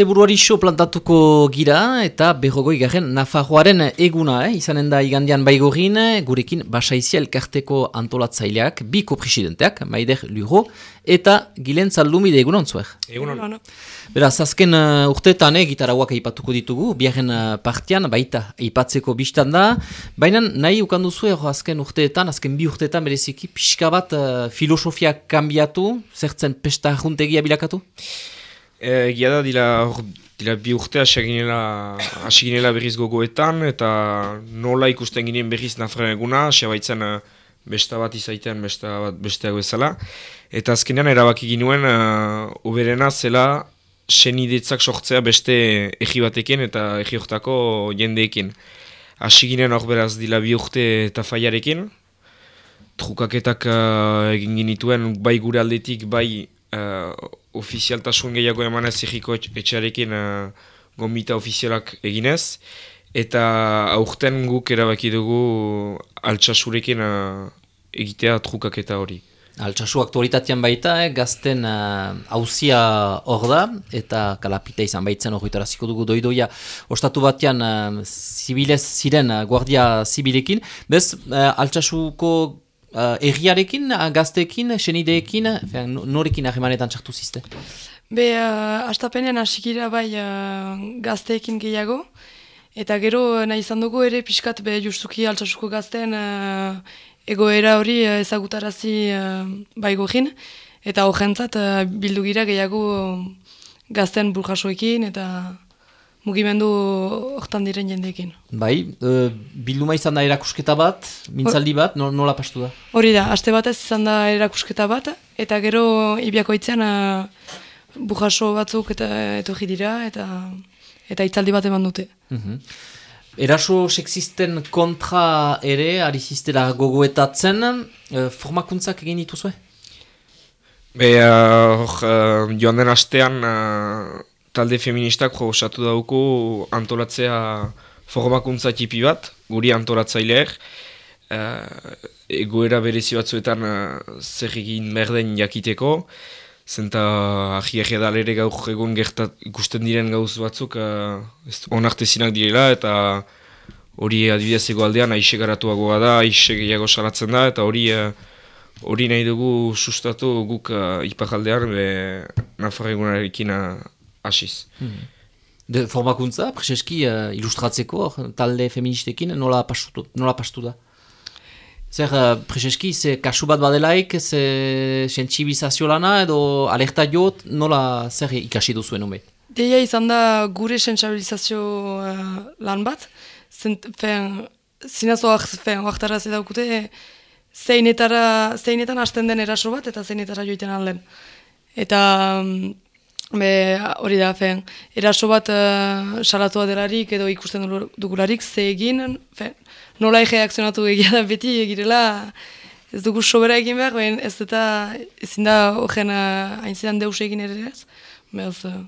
asteburuari xo plantatuko gira eta berrogoi garen Nafarroaren eguna, eh? izanen da igandian baigorin, gurekin basaizia elkarteko antolatzaileak, bi kopresidenteak, Maider Luro, eta Gilen Zaldumide egunon zuer. Egunon. Beraz, azken uh, urteetan eh, gitarauak aipatuko ditugu, biaren uh, partian, baita aipatzeko biztan da, baina nahi ukandu zuer azken urteetan, azken bi urteetan bereziki, pixka bat uh, filosofia kanbiatu, zertzen pesta juntegia bilakatu? E, egia da, dila, dila bi urte hasi ginela berriz gogoetan, eta nola ikusten ginen berriz nafren eguna, hasi uh, besta bat izaitean besta bat besteago ezala. Eta azkenean erabaki ginuen, uh, uberena zela senidetzak sortzea beste egi batekin eta egi hortako jendeekin. Hasi ginen hor beraz dila bi urte eta faiarekin, trukaketak uh, egin ginituen bai gure aldetik, bai uh, ofizialtasun gehiago emanez egiko etxarekin uh, gombita ofizialak eginez, eta aurten guk erabaki dugu altxasurekin uh, egitea trukaketa hori. Altsasu aktualitatean baita, eh, gazten hauzia uh, hor da, eta kalapita izan baitzen hori taraziko dugu doidoia ostatu batean uh, zibilez ziren uh, guardia zibilekin. Bez, uh, altsasuko uh, erriarekin, gazteekin, senideekin, norekin ahemanetan txartu ziste? Be, uh, astapenean hasikira bai uh, gazteekin gehiago, eta gero nahi izan dugu ere pixkat be justuki altsasuko gazten uh, egoera hori uh, ezagutarazi uh, bai gogin, eta horrentzat uh, bildu gira gehiago gazten burjasoekin, eta mugimendu hortan diren jendeekin. Bai, e, bilduma izan da erakusketa bat, mintzaldi bat, nola pastu da? Hori da, aste batez izan da erakusketa bat, eta gero ibiako itzean bujaso batzuk eta etorri dira, eta eta itzaldi bat eman dute. Mhm. Eraso sexisten kontra ere, ari ziztela gogoetatzen, e, formakuntzak egin dituzue? Be, uh, joan den astean, talde feministak osatu dauku antolatzea formakuntza tipi bat, guri antolatzaileer, uh, egoera berezi batzuetan uh, zer egin merden jakiteko, zenta ahi ahi ere gaur egun gertat, ikusten diren gauz batzuk uh, onartezinak direla, eta hori adibidez aldean aixe garatuagoa da, aixe gehiago salatzen da, eta hori hori nahi dugu sustatu guk uh, ipajaldean, be, nafarregunarekin hasiz. Hmm. De formakuntza, preseski uh, ilustratzeko, talde feministekin, nola pastu, nola pastu da? Zer, uh, preseski, ze kasu bat badelaik, ze sensibilizazio lana, edo alerta jot, nola zer ikasi duzuen ume? Deia izan da gure sensibilizazio uh, lan bat, zent, fen, zinazo oaktaraz edaukute, zeinetara, zeinetan hasten den eraso bat, eta zeinetara joiten alden. Eta... Um, Be, hori da, fen, eraso bat uh, salatua delarik edo ikusten dugularik ze egin, fen, nola ege akzionatu egia da beti egirela, ez dugu sobera egin behar, ben, ez eta ezin da horren uh, hain deus egin ere ez, behaz, uh,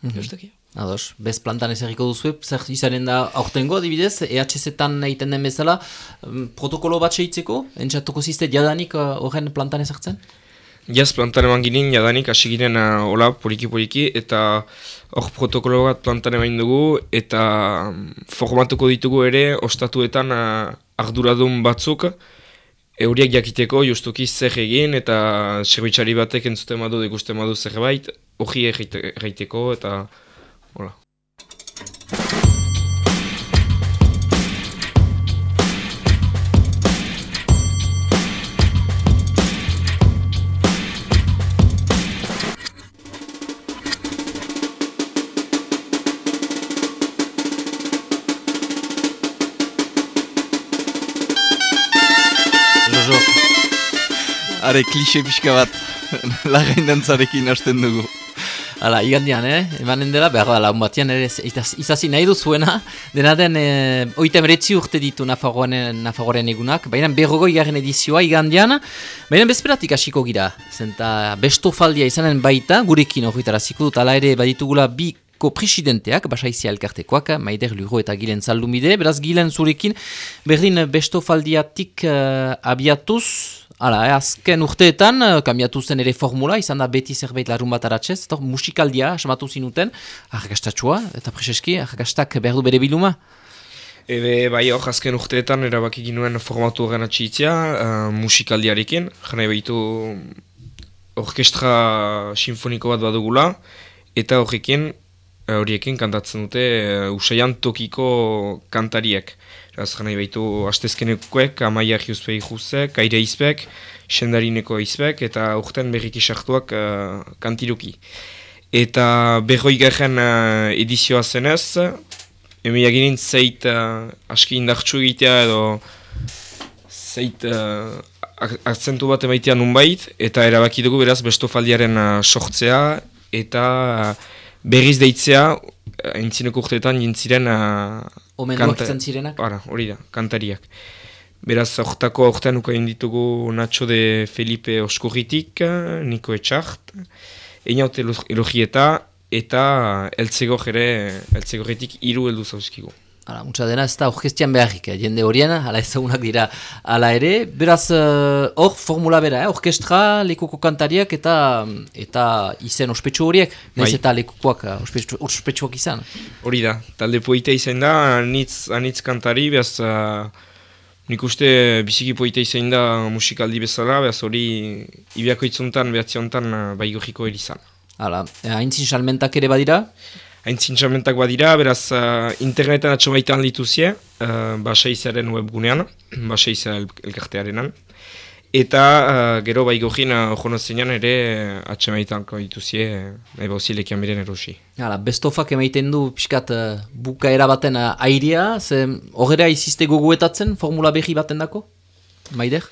mm -hmm. Ados, bez plantan ez erriko duzu, zer izanen da aurtengo, adibidez, EHZ-etan egiten den bezala, um, protokolo bat seitzeko, entzatuko ziste jadanik horren uh, plantan ezartzen? Jaz plantan eman ginen, jadanik hasi ginen hola, poliki-poliki, eta hor protokolo bat plantan eman dugu, eta um, formatuko ditugu ere, ostatuetan uh, arduradun batzuk, euriak jakiteko, justuki zer egin, eta zerbitxari batek entzuten madu, dekusten madu zerbait, hori egiteko, eta hola. Are klixe pixka bat lagain dantzarekin hasten dugu. Hala, igandian, eh? Emanen dela, behar laun batian, ere, izazi nahi duzuena, dena den, e, oita meretzi urte ditu Nafagoren egunak, baina berrogoi garen edizioa igandian, baina bezperatik hasiko gira, zenta bestofaldia izanen baita, gurekin horretaraziko dut, ala ere, baditugula bi ko presidenteak, basaizia elkartekoak, Maider Luro eta Gilen Zaldumide, beraz Gilen zurekin, berdin bestofaldiatik uh, abiatuz, Hala, eh, azken urteetan, eh, kambiatu zen ere formula, izan da beti zerbait larun bat aratzez, eta musikaldia, esmatu zinuten, arrakastatxua, eta preseski, arrakastak behar du bere biluma. Ebe, bai hor, azken urteetan erabaki ginuen formatu horren atxitzia, uh, musikaldiarekin, jana behitu orkestra sinfoniko bat badugula, eta horrekin, horiekin kantatzen dute, uh, usaian tokiko kantariek. Ez gana ibaitu astezkenekoek, amaia jiuzpegi juzek, aire izbek, sendarineko izbek, eta urten berriki sartuak uh, kantiruki. Eta berroi garen uh, edizioa zenez, emi aginin zeit uh, aski indartsu egitea edo zeit uh, akzentu bat emaitea nunbait, eta erabaki dugu beraz bestofaldiaren uh, sortzea, eta uh, berriz deitzea, entzineko urteetan jintziren... Uh, Omenduak izan zirenak? Bara, hori da, kantariak. Beraz, ortako aurtean ukain ditugu Nacho de Felipe Oskurritik, Niko Etxart, Einaute Elogieta, eta Eltzegor ere, Eltzegorretik hiru heldu zauzkigu. Hala, muntza dena ez da orkestian beharrik, eh? jende horien, hala ezagunak dira hala ere. Beraz, eh, hor uh, formula bera, eh? orkestra, lekuko kantariak eta eta izen ospetsu horiek, nahiz bai. eta lekukoak uh, ospetsuak izan. Hori da, talde poite izan da, anitz, anitz kantari, behaz, uh, nik uste biziki poite izan da musikaldi bezala, behaz hori ibiako itzuntan, behatziontan uh, bai gorriko erizan. Hala, haintzin salmentak ere badira? Haintzintxamentak badira, beraz uh, internetan atxomaitan dituzie, uh, basaizaren webgunean, basaiza el elkartearenan. Eta uh, gero bai gogin uh, ere uh, atxomaitan dituzie, nahi bauzi lekian biren erosi. Hala, bestofak emaiten du pixkat uh, buka erabaten uh, airea, ze horrela iziste goguetatzen formula behi baten dako? Maider?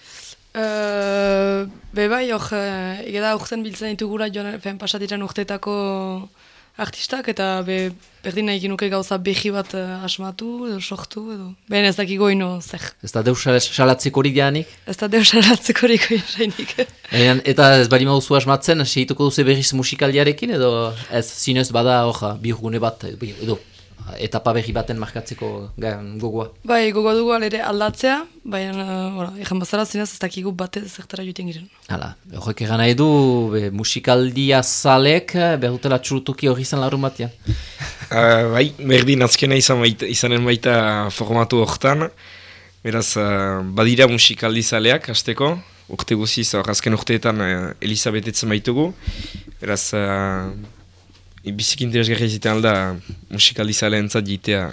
Uh, be bai, hor, uh, egeda urzen biltzen ditugura joan, pasatiren urtetako artistak eta be, berdin nahi ginuke gauza behi bat uh, asmatu edo sortu edo. Behen ez dakiko ino zer. Ez da deus salatzeko hori dianik? Ez da deus salatzeko hori jainik. eta ez bari mauzu asmatzen, segituko duze berriz musikaldiarekin edo ez zinez bada hor bihurgune bat edo etapa berri baten markatzeko gogoa. Bai, gogoa dugu alere aldatzea, baina, uh, egan bazara zinez ez dakigu bate zertara juten giren. Hala, horrek egan nahi du, be, musikaldia zalek, eh, behutela txurutuki hori izan larun batean. uh, bai, berdin azkena izan baita, izanen baita formatu horretan, beraz, uh, badira musikaldi zaleak, hasteko, urte guziz, azken urteetan uh, Elizabetetzen baitugu, beraz, uh, bizik interesgarri zitan alda musikalizale entzat jitea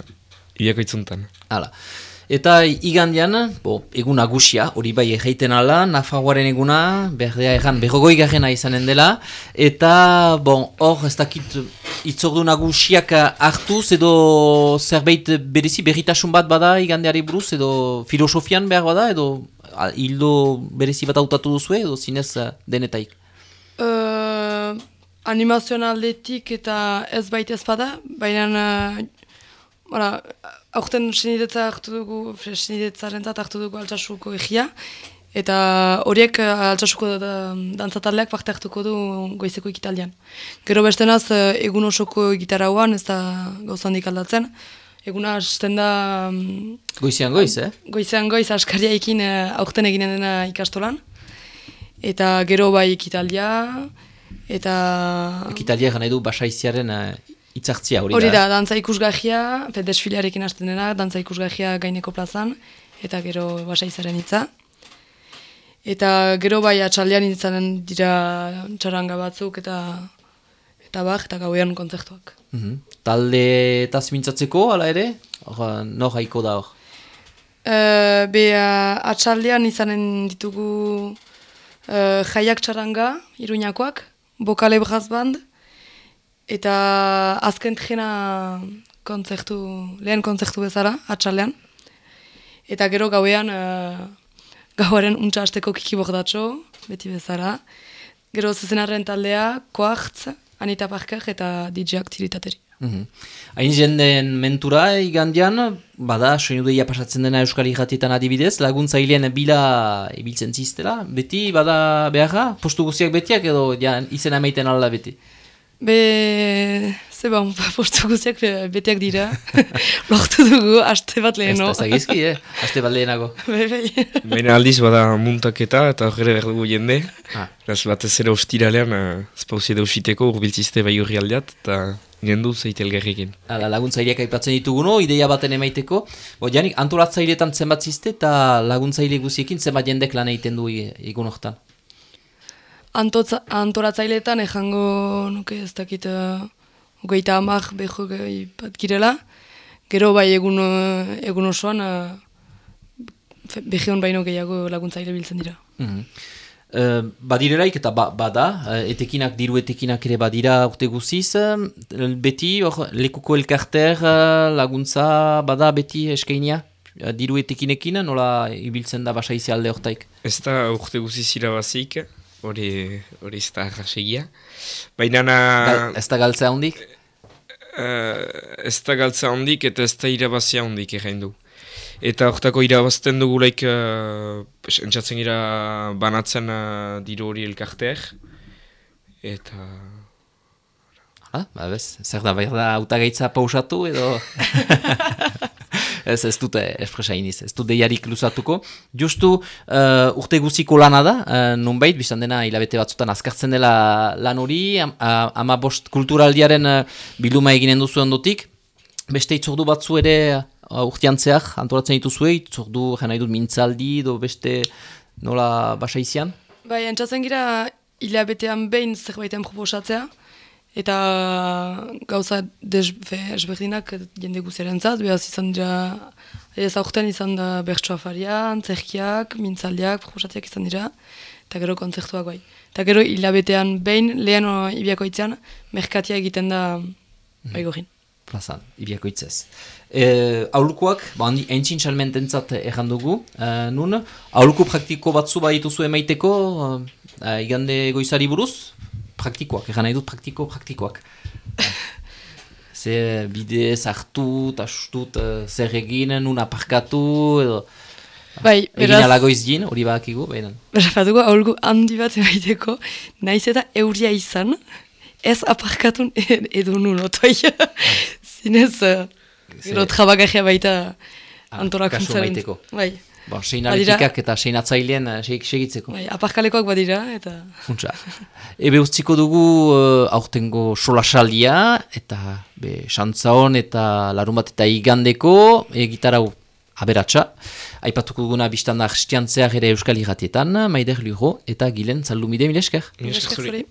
ibiako itzuntan. Hala. Eta igandian, bo, egun agusia, hori bai egiten ala, Nafaguaren eguna, berdea egan, berrogoi garrena izanen dela, eta, bon, hor, ez dakit, itzordu nagusiak hartuz, edo zerbait berezi, berritasun bat bada igandeari buruz, edo filosofian behar bada, edo hildo berezi bat hautatu duzu, edo zinez denetaik? Uh, animazioan aldetik eta ez baita ez bada, baina uh, aurten senidetza hartu dugu, senidetzaren zat hartu dugu altsasuko egia, eta horiek uh, altsasuko da, dantzataleak parte hartuko du goizeko ikitaldian. Gero beste naz, egun osoko gitarra ez da gauzandik aldatzen, Eguna hasten da... Um, goizean goiz, eh? Goizean goiz, askaria ekin uh, aurten eginen dena ikastolan. Eta gero bai ikitaldia, Eta... Ekitalia gana edu basaiziaren uh, itzartzia hori da. Hori da, dantza ikusgahia, desfilarekin hasten dena, dantza ikusgahia gaineko plazan, eta gero basaizaren hitza. Eta gero bai atxaldean izanen dira txaranga batzuk eta eta bak, eta gauean kontzertuak. Mm -hmm. Talde eta zimintzatzeko, ala ere? Hor, no haiko da hor? Uh, be, uh, atxaldean izanen ditugu uh, jaiak txaranga, iruñakoak, bokale braz band, eta azken txena kontzertu, lehen kontzertu bezala, atxalean. Eta gero gauean, uh, gauaren untsa hasteko kiki bordatxo, beti bezala. Gero zezenarren taldea, koartz, Anita Parker eta DJ-ak Mm Hain jenden mentura igandian, bada, soinu deia pasatzen dena Euskal Iratietan adibidez, laguntzailean bila ibiltzen ziztela, beti, bada beharra, postu guziak betiak edo ja, izena meiten alda beti? Be, Zeba, postu guziak eh, beteak dira. Lortu dugu, aste bat Ez leheno. da zagizki, eh? Aste bat lehenago. Bai, bai. Baina aldiz bada muntaketa eta horre behar dugu jende. Ah. Beraz batez ere ostiralean, uh, espauzi dausiteko urbiltzizte bai horri aldeat, eta gendu zeite elgerrekin. Hala, laguntzaileak aipatzen ditugu no, ideia baten emaiteko. Bo, janik, antolatzaileetan zenbat zizte eta laguntzaile guziekin zenbat jendek lan egiten du egun hortan. Antotza, antoratzaileetan ejango nuke ez dakit uh, hogeita hamar beho gehi bat girela. Gero bai egun, eh, egun osoan uh, behion baino gehiago laguntzaile biltzen dira. Mm badirelaik eta ba, bada, eh, etekinak, diru etekinak ere badira urte guziz, eh, beti hor lekuko elkarter eh, laguntza bada beti eskainia, eh, diru etekinekin, nola ibiltzen da basaizi alde hortaik. Ez da urte guziz irabazik, hori hori ez da arrasegia. Baina na, Gal, ez da galtzea hondik? eh, ez da galtza handik eta ez da irabazia handik egin du. Eta hortako irabazten dugulaik, uh, entzatzen gira banatzen uh, diru hori elkarteak. Eta Hala, ba bez, zer da, behar da autagaitza pausatu edo... ez, ez dute espresa iniz, ez dut deiarik luzatuko. Justu uh, urte guziko lana da, uh, nonbait, biztan dena hilabete batzutan azkartzen dela lan hori, am, ama bost kulturaldiaren uh, biluma eginen duzu ondotik, beste itzordu batzu ere uh, urteantzeak antolatzen dituzue, itzordu jena idut mintzaldi, do beste nola basa izian? Bai, entzatzen gira hilabetean behin zerbaiten proposatzea, eta gauza des, fe, esberdinak jende guziaren zat, behaz izan dira, ez aurten izan da bertsoa farian, zerkiak, mintzaldiak, proposatziak izan dira, eta gero kontzertuak bai. Eta gero hilabetean behin, lehen ibiakoitzean, merkatia egiten da bai gorin. plazan, ibiako itzez. E, aulukoak, ba, handi, entzin salmententzat erran dugu, e, nun, auluko praktiko batzu badituzu emaiteko, e, igande goizari buruz, praktikoak, erran nahi dut praktiko, praktikoak. Ze bide sartu, tastut, e, zer egin, nun aparkatu, edo, Bai, egin beraz, alagoiz din, hori badakigu, behin. Berafatuko aholku handi bat emaiteko, naiz eta euria izan, ez aparkatun ed- edo nun otoi. Zinez, uh, gero trabagajea baita Ah, antolakuntzaren. kasu emaiteko. Bai, Ba, sein Badira- politikak eta sein atzailean e, seg- segitzeko. bai, aparkalekoak badira, eta Funtsa. Ebe utziko dugu uh, aurtengo solasaldia eta be xantzaon eta larun bat eta igandeko e, gitarau aberatsa. Aipatuko duguna biztan da ere Euskal Iratietan, Maider Luro eta Gilen Zaldumide Milesker. Esker zuri.